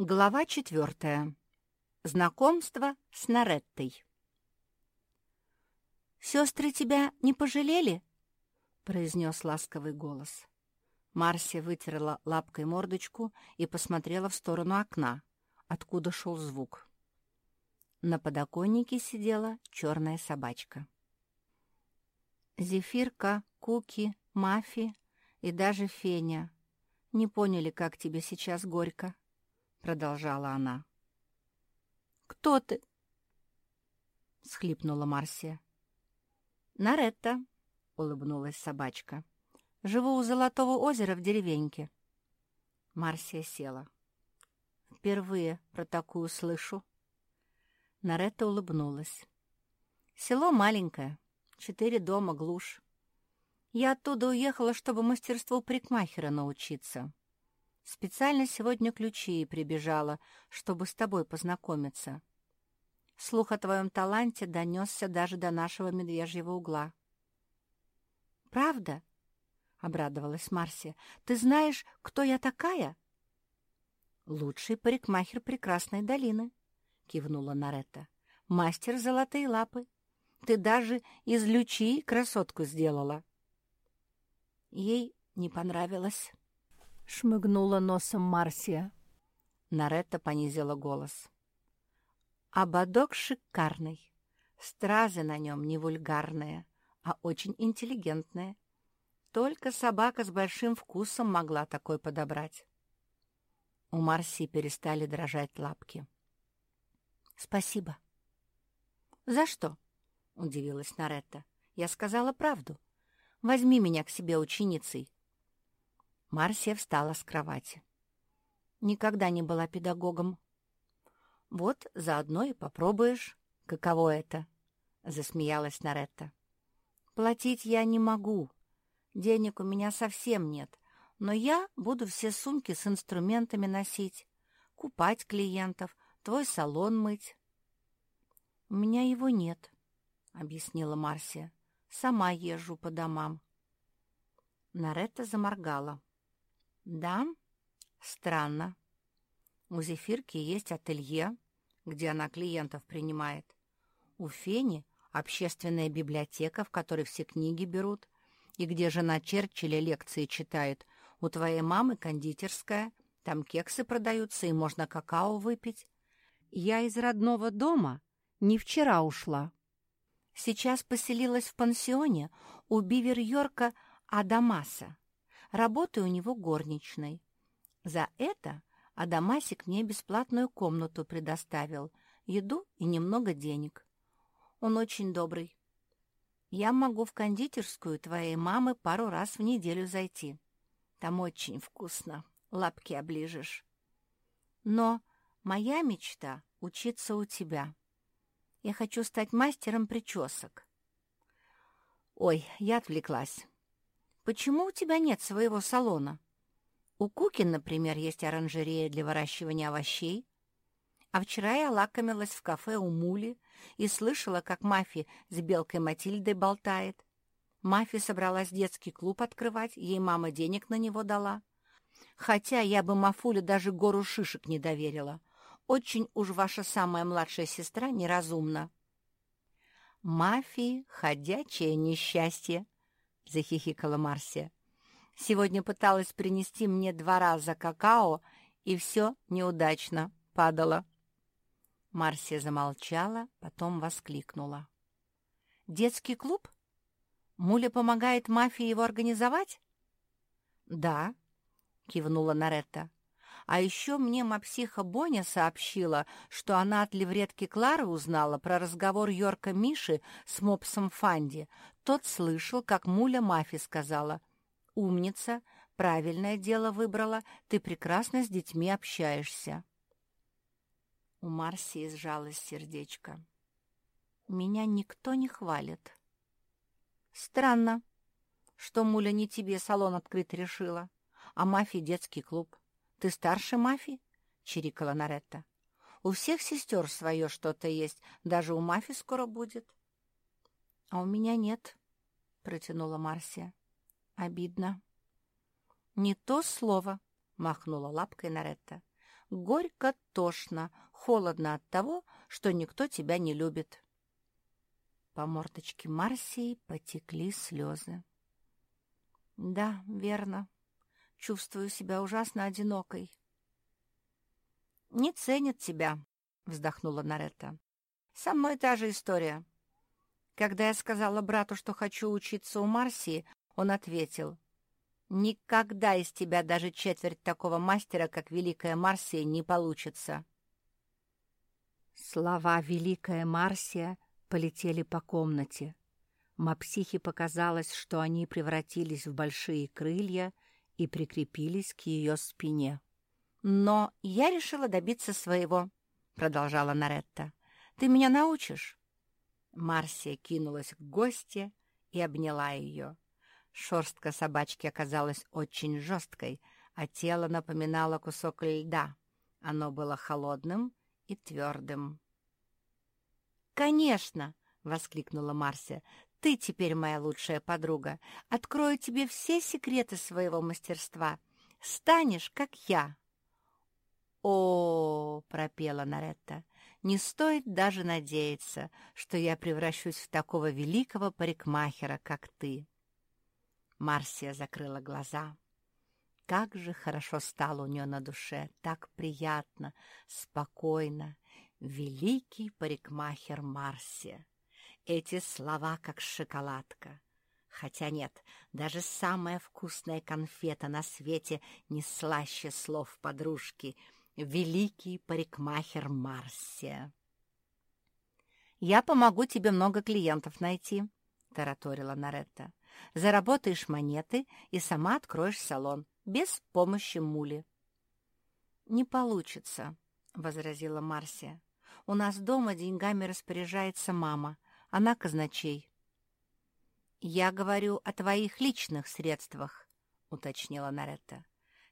Глава четвертая. Знакомство с Нареттой. «Сестры тебя не пожалели?» — произнес ласковый голос. Марсия вытерла лапкой мордочку и посмотрела в сторону окна, откуда шел звук. На подоконнике сидела черная собачка. Зефирка, Куки, Мафи и даже Феня не поняли, как тебе сейчас горько продолжала она. «Кто ты?» — схлипнула Марсия. «Наретта», — улыбнулась собачка. «Живу у Золотого озера в деревеньке». Марсия села. «Впервые про такую слышу». Наретта улыбнулась. «Село маленькое, четыре дома, глушь. Я оттуда уехала, чтобы мастерству прикмахера научиться. Специально сегодня ключи прибежала, чтобы с тобой познакомиться. Слух о твоем таланте донесся даже до нашего медвежьего угла. «Правда?» — обрадовалась Марсия. «Ты знаешь, кто я такая?» «Лучший парикмахер прекрасной долины», — кивнула Наретта. «Мастер золотые лапы. Ты даже из лючи красотку сделала». Ей не понравилось. — шмыгнула носом Марсия. Наретта понизила голос. «Ободок шикарный. Стразы на нем не вульгарные, а очень интеллигентные. Только собака с большим вкусом могла такой подобрать». У Марсии перестали дрожать лапки. «Спасибо». «За что?» — удивилась Наретта. «Я сказала правду. Возьми меня к себе ученицей. Марсия встала с кровати. Никогда не была педагогом. Вот заодно и попробуешь, каково это, — засмеялась Наретта. Платить я не могу. Денег у меня совсем нет, но я буду все сумки с инструментами носить, купать клиентов, твой салон мыть. — У меня его нет, — объяснила Марсия. — Сама езжу по домам. Наретта заморгала. Да, странно. У Зефирки есть ателье, где она клиентов принимает. У Фени общественная библиотека, в которой все книги берут, и где жена Черчилля лекции читает. У твоей мамы кондитерская, там кексы продаются, и можно какао выпить. Я из родного дома не вчера ушла. Сейчас поселилась в пансионе у Бивер-Йорка Адамаса. Работаю у него горничной. За это Адамасик мне бесплатную комнату предоставил, еду и немного денег. Он очень добрый. Я могу в кондитерскую твоей мамы пару раз в неделю зайти. Там очень вкусно, лапки оближешь. Но моя мечта — учиться у тебя. Я хочу стать мастером причесок. Ой, я отвлеклась. Почему у тебя нет своего салона? У Кукин, например, есть оранжерея для выращивания овощей. А вчера я лакомилась в кафе у Мули и слышала, как Мафи с белкой Матильдой болтает. Мафи собралась детский клуб открывать, ей мама денег на него дала. Хотя я бы Мафуле даже гору шишек не доверила. Очень уж ваша самая младшая сестра неразумна. Мафи — ходячее несчастье, — захихикала Марсия. «Сегодня пыталась принести мне два раза какао, и все неудачно падало». Марсия замолчала, потом воскликнула. «Детский клуб? Муля помогает мафии его организовать?» «Да», — кивнула Наретта. А еще мне мапсиха Боня сообщила, что она от левретки Клары узнала про разговор Йорка Миши с мопсом Фанди. Тот слышал, как муля Мафи сказала. «Умница, правильное дело выбрала, ты прекрасно с детьми общаешься». У Марсии сжалось сердечко. «Меня никто не хвалит». «Странно, что муля не тебе салон открыть решила, а Мафи детский клуб». «Ты старше Мафи?» — чирикала Наретта. «У всех сестер свое что-то есть, даже у Мафи скоро будет». «А у меня нет», — протянула Марсия. «Обидно». «Не то слово», — махнула лапкой Наретта. горько, тошно, холодно от того, что никто тебя не любит. По мордочке Марсии потекли слезы. Да, верно. Чувствую себя ужасно одинокой. Не ценят тебя, вздохнула Наретта. Со мной та же история. Когда я сказала брату, что хочу учиться у Марсии, он ответил, «Никогда из тебя даже четверть такого мастера, как Великая Марсия, не получится». Слова «Великая Марсия» полетели по комнате. Мапсихе показалось, что они превратились в большие крылья и прикрепились к ее спине. «Но я решила добиться своего», — продолжала Наретта. «Ты меня научишь?» Марсия кинулась к гости и обняла ее. Шерстка собачки оказалась очень жесткой, а тело напоминало кусок льда. Оно было холодным и твердым. «Конечно!» — воскликнула Марсия. «Ты теперь моя лучшая подруга. Открою тебе все секреты своего мастерства. Станешь, как я!» «О, — пропела Наретта, — не стоит даже надеяться, что я превращусь в такого великого парикмахера, как ты!» Марсия закрыла глаза. Как же хорошо стало у нее на душе, так приятно, спокойно, Великий парикмахер Марсия. Эти слова как шоколадка. Хотя нет, даже самая вкусная конфета на свете не слаще слов подружки. Великий парикмахер Марсия. «Я помогу тебе много клиентов найти», — тараторила Наретта. «Заработаешь монеты и сама откроешь салон, без помощи мули». «Не получится», — возразила Марсия. У нас дома деньгами распоряжается мама. Она казначей. «Я говорю о твоих личных средствах», — уточнила Наретта.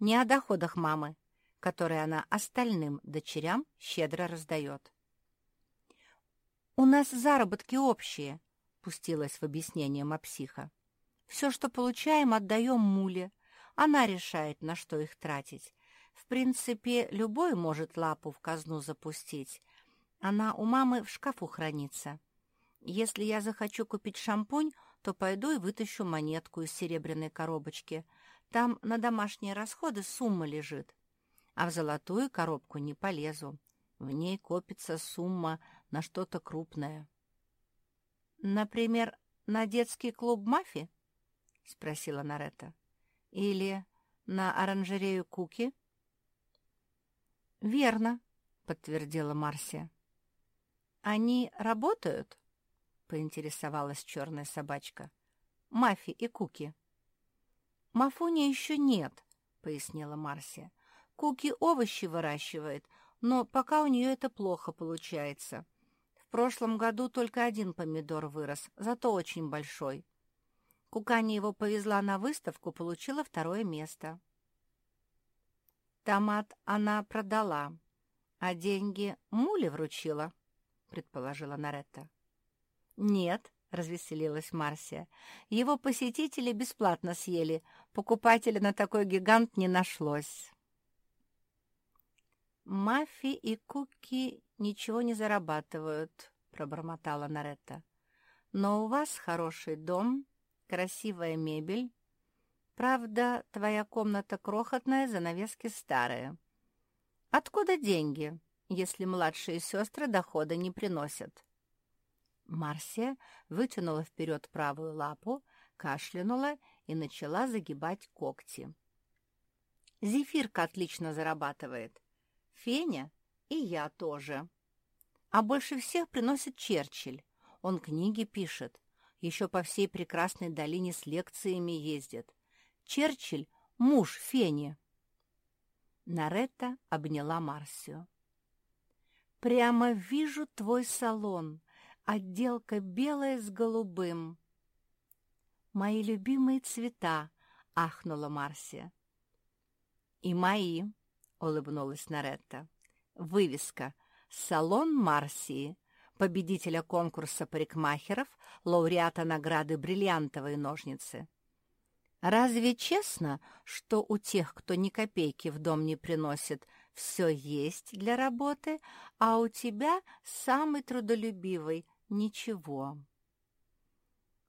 «Не о доходах мамы, которые она остальным дочерям щедро раздает». «У нас заработки общие», — пустилась в объяснение Мапсиха. «Все, что получаем, отдаем муле. Она решает, на что их тратить. В принципе, любой может лапу в казну запустить, она у мамы в шкафу хранится. Если я захочу купить шампунь, то пойду и вытащу монетку из серебряной коробочки. Там на домашние расходы сумма лежит. А в золотую коробку не полезу. В ней копится сумма на что-то крупное. «Например, на детский клуб «Мафи»?» — спросила Наретта. «Или на оранжерею Куки?» «Верно», — подтвердила Марсия. «Они работают?» — поинтересовалась черная собачка. «Мафи и Куки». «Мафуни еще нет», — пояснила Марсия. «Куки овощи выращивает, но пока у нее это плохо получается. В прошлом году только один помидор вырос, зато очень большой. Кукани его повезла на выставку, получила второе место». Томат она продала, а деньги Муле вручила, — предположила Наретта. «Нет», — развеселилась Марсия, — «его посетители бесплатно съели. Покупателя на такой гигант не нашлось». «Мафи и Куки ничего не зарабатывают», — пробормотала Наретта. «Но у вас хороший дом, красивая мебель. Правда, твоя комната крохотная, занавески старые. Откуда деньги?» если младшие сестры дохода не приносят. Марсия вытянула вперед правую лапу, кашлянула и начала загибать когти. Зефирка отлично зарабатывает. Феня и я тоже. А больше всех приносит Черчилль. Он книги пишет. Еще по всей прекрасной долине с лекциями ездит. Черчилль — муж Фени. Наретта обняла Марсию. Прямо вижу твой салон, отделка белая с голубым. Мои любимые цвета, ахнула Марсия. И мои, улыбнулась Наретта. Вывеска «Салон Марсии», победителя конкурса парикмахеров, лауреата награды «Бриллиантовые ножницы». Разве честно, что у тех, кто ни копейки в дом не приносит, все есть для работы, а у тебя самый трудолюбивый — ничего.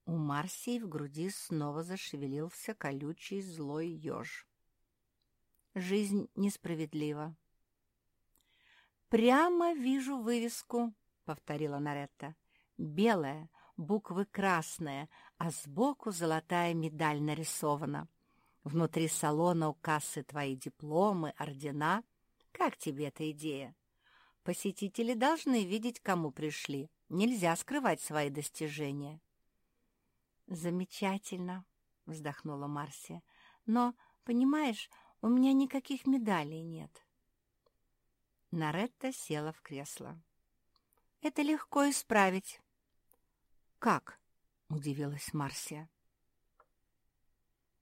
У Марсии в груди снова зашевелился колючий злой еж. Жизнь несправедлива. «Прямо вижу вывеску», — повторила Наретта. «Белая, буквы красные, а сбоку золотая медаль нарисована. Внутри салона у кассы твои дипломы, ордена. Как тебе эта идея? Посетители должны видеть, кому пришли. Нельзя скрывать свои достижения». «Замечательно», — вздохнула Марсия. «Но, понимаешь, у меня никаких медалей нет». Наретта села в кресло. «Это легко исправить». «Как?» — удивилась Марсия.